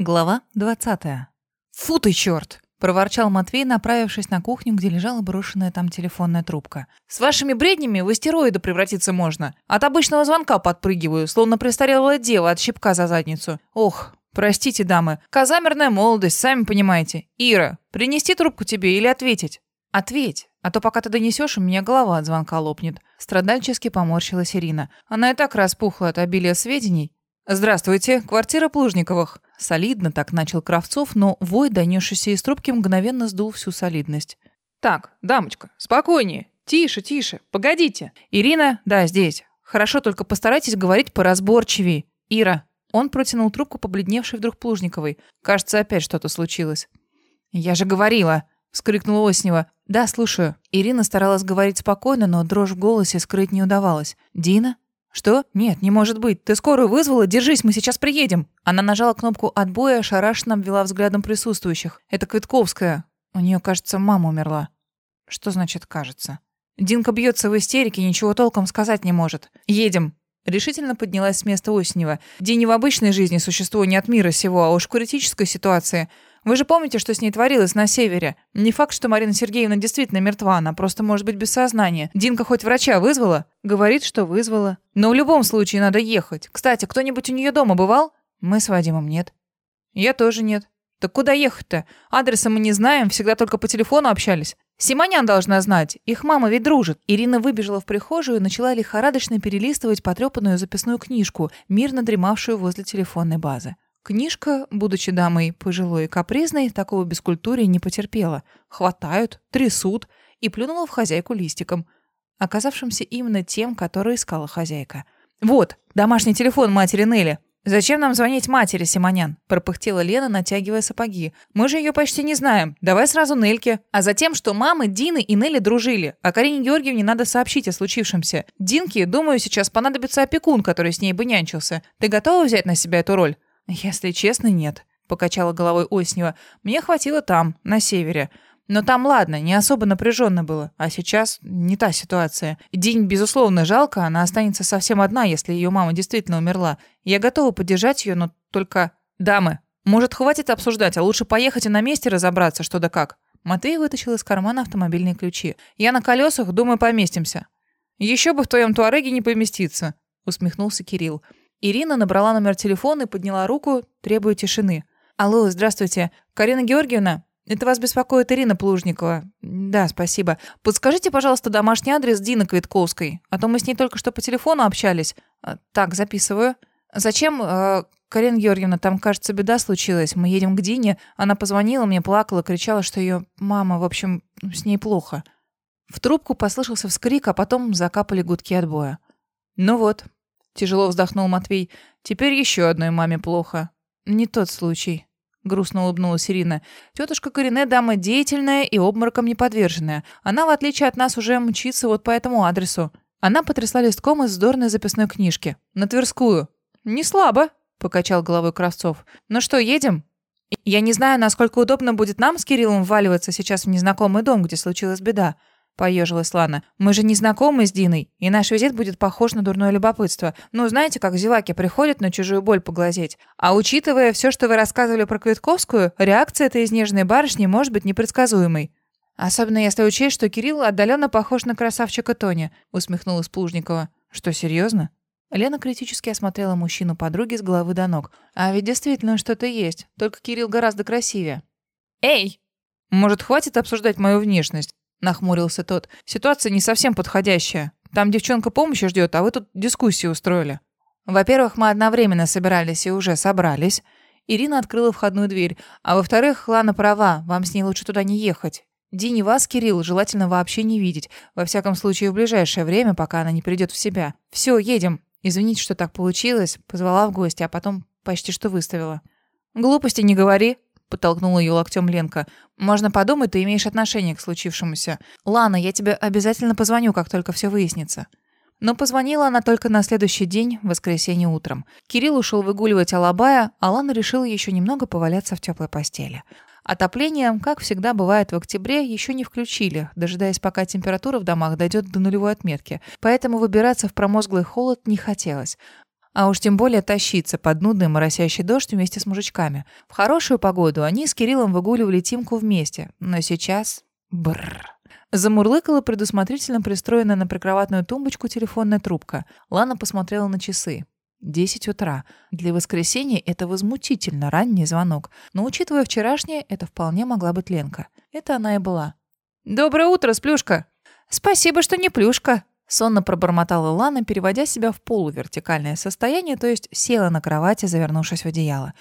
Глава 20. «Фу ты, черт!» — проворчал Матвей, направившись на кухню, где лежала брошенная там телефонная трубка. «С вашими бреднями в астероида превратиться можно. От обычного звонка подпрыгиваю, словно престарелая дева от щипка за задницу. Ох, простите, дамы, казамерная молодость, сами понимаете. Ира, принести трубку тебе или ответить?» «Ответь, а то пока ты донесешь, у меня голова от звонка лопнет». Страдальчески поморщилась Ирина. Она и так распухла от обилия сведений. «Здравствуйте, квартира Плужниковых». Солидно так начал Кравцов, но вой, донесшийся из трубки, мгновенно сдул всю солидность. «Так, дамочка, спокойнее. Тише, тише. Погодите. Ирина, да, здесь. Хорошо, только постарайтесь говорить поразборчивее. Ира». Он протянул трубку, побледневшей вдруг Плужниковой. Кажется, опять что-то случилось. «Я же говорила!» — вскрикнула Оснева. «Да, слушаю». Ирина старалась говорить спокойно, но дрожь в голосе скрыть не удавалось. «Дина?» «Что? Нет, не может быть. Ты скорую вызвала? Держись, мы сейчас приедем». Она нажала кнопку отбоя, ошарашенно обвела взглядом присутствующих. «Это Квитковская. У нее, кажется, мама умерла». «Что значит «кажется»?» Динка бьется в истерике, ничего толком сказать не может. «Едем». Решительно поднялась с места Осенева. День не в обычной жизни существо не от мира сего, а уж в критической ситуации – вы же помните, что с ней творилось на севере? Не факт, что Марина Сергеевна действительно мертва, она просто может быть без сознания. Динка хоть врача вызвала? Говорит, что вызвала. Но в любом случае надо ехать. Кстати, кто-нибудь у нее дома бывал? Мы с Вадимом нет. Я тоже нет. Так куда ехать-то? Адреса мы не знаем, всегда только по телефону общались. Симонян должна знать. Их мама ведь дружит. Ирина выбежала в прихожую и начала лихорадочно перелистывать потрепанную записную книжку, мирно дремавшую возле телефонной базы. Книжка, будучи дамой пожилой и капризной, такого бескультурия не потерпела. Хватают, трясут и плюнула в хозяйку листиком, оказавшимся именно тем, который искала хозяйка. «Вот, домашний телефон матери Нелли. Зачем нам звонить матери, Симонян?» – пропыхтела Лена, натягивая сапоги. «Мы же ее почти не знаем. Давай сразу Нельке. А затем, что мамы Дины и Нелли дружили, а Карине Георгиевне надо сообщить о случившемся. Динке, думаю, сейчас понадобится опекун, который с ней бы нянчился. Ты готова взять на себя эту роль?» «Если честно, нет», — покачала головой Оснева. «Мне хватило там, на севере. Но там, ладно, не особо напряженно было. А сейчас не та ситуация. День, безусловно, жалко, она останется совсем одна, если ее мама действительно умерла. Я готова поддержать ее, но только... Дамы, может, хватит обсуждать, а лучше поехать и на месте разобраться, что да как». Матвей вытащил из кармана автомобильные ключи. «Я на колесах, думаю, поместимся». «Еще бы в твоем туареге не поместиться», — усмехнулся Кирилл. Ирина набрала номер телефона и подняла руку, требуя тишины. «Алло, здравствуйте. Карина Георгиевна? Это вас беспокоит Ирина Плужникова. Да, спасибо. Подскажите, пожалуйста, домашний адрес Дины Квитковской, а то мы с ней только что по телефону общались. А, так, записываю. Зачем, э, Карина Георгиевна, там, кажется, беда случилась. Мы едем к Дине. Она позвонила мне, плакала, кричала, что ее мама, в общем, с ней плохо. В трубку послышался вскрик, а потом закапали гудки отбоя. Ну вот, Тяжело вздохнул Матвей. Теперь еще одной маме плохо. Не тот случай. Грустно улыбнулась Ирина. Тетушка Корине дама деятельная и обмороком не подверженная. Она, в отличие от нас, уже мчится вот по этому адресу. Она потрясла листком из вздорной записной книжки. На Тверскую. Не слабо, покачал головой Кравцов. Ну что, едем? Я не знаю, насколько удобно будет нам с Кириллом вваливаться сейчас в незнакомый дом, где случилась беда поежилась Лана. «Мы же не знакомы с Диной, и наш визит будет похож на дурное любопытство. Ну, знаете, как зеваки приходят на чужую боль поглазеть. А учитывая все, что вы рассказывали про Квитковскую, реакция этой изнеженной барышни может быть непредсказуемой». «Особенно если учесть, что Кирилл отдаленно похож на красавчика Тони», — усмехнулась Плужникова. «Что, серьезно?» Лена критически осмотрела мужчину подруги с головы до ног. «А ведь действительно что-то есть, только Кирилл гораздо красивее». «Эй! Может, хватит обсуждать мою внешность? Нахмурился тот. Ситуация не совсем подходящая. Там девчонка помощи ждет, а вы тут дискуссию устроили. Во-первых, мы одновременно собирались и уже собрались. Ирина открыла входную дверь. А во-вторых, Лана права, вам с ней лучше туда не ехать. Дине вас, Кирилл, желательно вообще не видеть. Во всяком случае, в ближайшее время, пока она не придет в себя. Все, едем. Извините, что так получилось. Позвала в гости, а потом почти что выставила. Глупости не говори, Подтолкнула ее локтем Ленка. «Можно подумать, ты имеешь отношение к случившемуся. Лана, я тебе обязательно позвоню, как только все выяснится». Но позвонила она только на следующий день, в воскресенье утром. Кирилл ушел выгуливать Алабая, а Лана решила еще немного поваляться в теплой постели. Отопление, как всегда бывает в октябре, еще не включили, дожидаясь, пока температура в домах дойдет до нулевой отметки. Поэтому выбираться в промозглый холод не хотелось. А уж тем более тащиться под нудный моросящий дождь вместе с мужичками. В хорошую погоду они с Кириллом выгуливали Тимку вместе. Но сейчас... Бррр. Замурлыкала предусмотрительно пристроенная на прикроватную тумбочку телефонная трубка. Лана посмотрела на часы. Десять утра. Для воскресенья это возмутительно ранний звонок. Но, учитывая вчерашнее, это вполне могла быть Ленка. Это она и была. «Доброе утро, сплюшка!» «Спасибо, что не плюшка!» Сонно пробормотала Лана, переводя себя в полувертикальное состояние, то есть села на кровати, завернувшись в одеяло.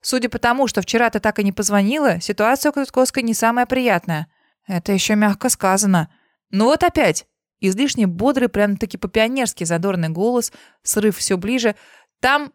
«Судя по тому, что вчера ты так и не позвонила, ситуация у Крутковской не самая приятная». «Это еще мягко сказано». «Ну вот опять!» Излишне бодрый, прям-таки по-пионерски задорный голос, срыв все ближе. «Там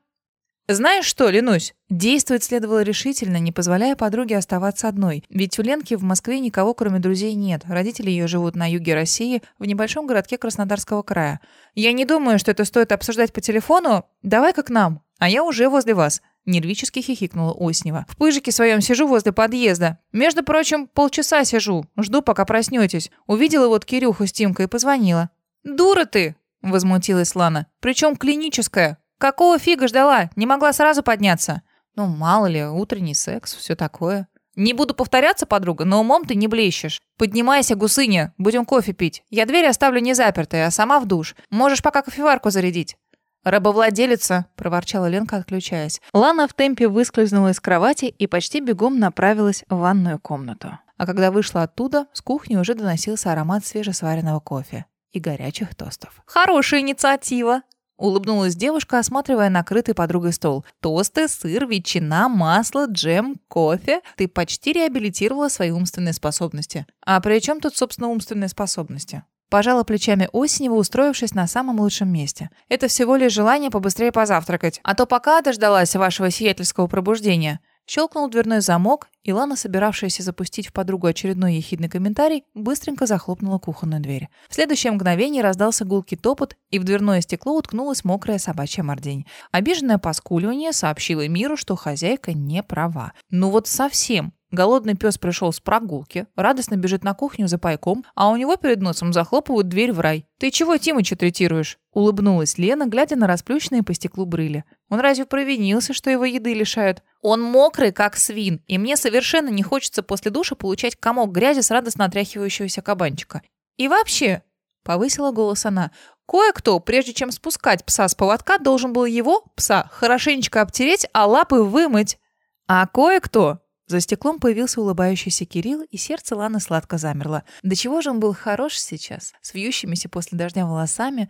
знаешь что, Ленусь, действовать следовало решительно, не позволяя подруге оставаться одной. Ведь у Ленки в Москве никого, кроме друзей, нет. Родители ее живут на юге России, в небольшом городке Краснодарского края. Я не думаю, что это стоит обсуждать по телефону. Давай-ка к нам. А я уже возле вас. Нервически хихикнула Оснева. «В пыжике своем сижу возле подъезда. Между прочим, полчаса сижу. Жду, пока проснетесь. Увидела вот Кирюху с Тимкой и позвонила». «Дура ты!» — возмутилась Лана. «Причем клиническая. Какого фига ждала? Не могла сразу подняться. Ну, мало ли, утренний секс, все такое. Не буду повторяться, подруга, но умом ты не блещешь. Поднимайся, гусыня, будем кофе пить. Я дверь оставлю не запертой, а сама в душ. Можешь пока кофеварку зарядить. «Рабовладелица!» – проворчала Ленка, отключаясь. Лана в темпе выскользнула из кровати и почти бегом направилась в ванную комнату. А когда вышла оттуда, с кухни уже доносился аромат свежесваренного кофе и горячих тостов. «Хорошая инициатива!» Улыбнулась девушка, осматривая накрытый подругой стол. Тосты, сыр, ветчина, масло, джем, кофе. Ты почти реабилитировала свои умственные способности. А при чем тут, собственно, умственные способности? Пожала плечами Осенева, устроившись на самом лучшем месте. Это всего лишь желание побыстрее позавтракать. А то пока дождалась вашего сиятельского пробуждения. Щелкнул дверной замок, и Лана, собиравшаяся запустить в подругу очередной ехидный комментарий, быстренько захлопнула кухонную дверь. В следующее мгновение раздался гулкий топот, и в дверное стекло уткнулась мокрая собачья мордень. Обиженное поскуливание сообщило миру, что хозяйка не права. Ну вот совсем. Голодный пес пришел с прогулки, радостно бежит на кухню за пайком, а у него перед носом захлопывают дверь в рай. «Ты чего Тимыча третируешь?» Улыбнулась Лена, глядя на расплющенные по стеклу брыли. «Он разве провинился, что его еды лишают?» «Он мокрый, как свин, и мне совершенно не хочется после душа получать комок грязи с радостно отряхивающегося кабанчика. И вообще...» — повысила голос она. Кое-кто, прежде чем спускать пса с поводка, должен был его, пса, хорошенечко обтереть, а лапы вымыть. А кое-кто за стеклом появился улыбающийся Кирилл, и сердце Ланы сладко замерло. До чего же он был хорош сейчас, с вьющимися после дождя волосами.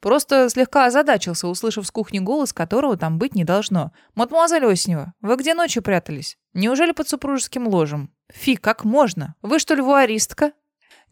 Просто слегка озадачился, услышав с кухни голос, которого там быть не должно. «Мадемуазель Оснева, вы где ночью прятались? Неужели под супружеским ложем? Фи, как можно? Вы что ли вуаристка?»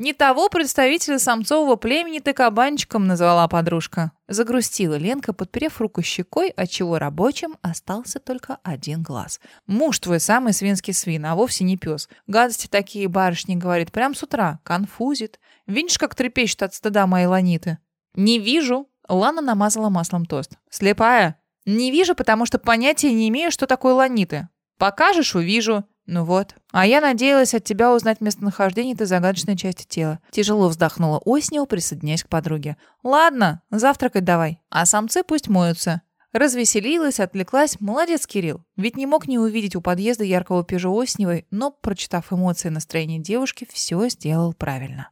«Не того представителя самцового племени ты кабанчиком назвала подружка». Загрустила Ленка, подперев руку щекой, отчего рабочим остался только один глаз. «Муж твой самый свинский свин, а вовсе не пес. Гадости такие барышни, говорит, прям с утра. Конфузит. Видишь, как трепещет от стыда мои ланиты?» «Не вижу». Лана намазала маслом тост. «Слепая?» «Не вижу, потому что понятия не имею, что такое ланиты. Покажешь — увижу. «Ну вот. А я надеялась от тебя узнать местонахождение этой загадочной части тела». Тяжело вздохнула Оснил, присоединяясь к подруге. «Ладно, завтракать давай. А самцы пусть моются». Развеселилась, отвлеклась. Молодец, Кирилл. Ведь не мог не увидеть у подъезда яркого пижо Осневой, но, прочитав эмоции и настроение девушки, все сделал правильно.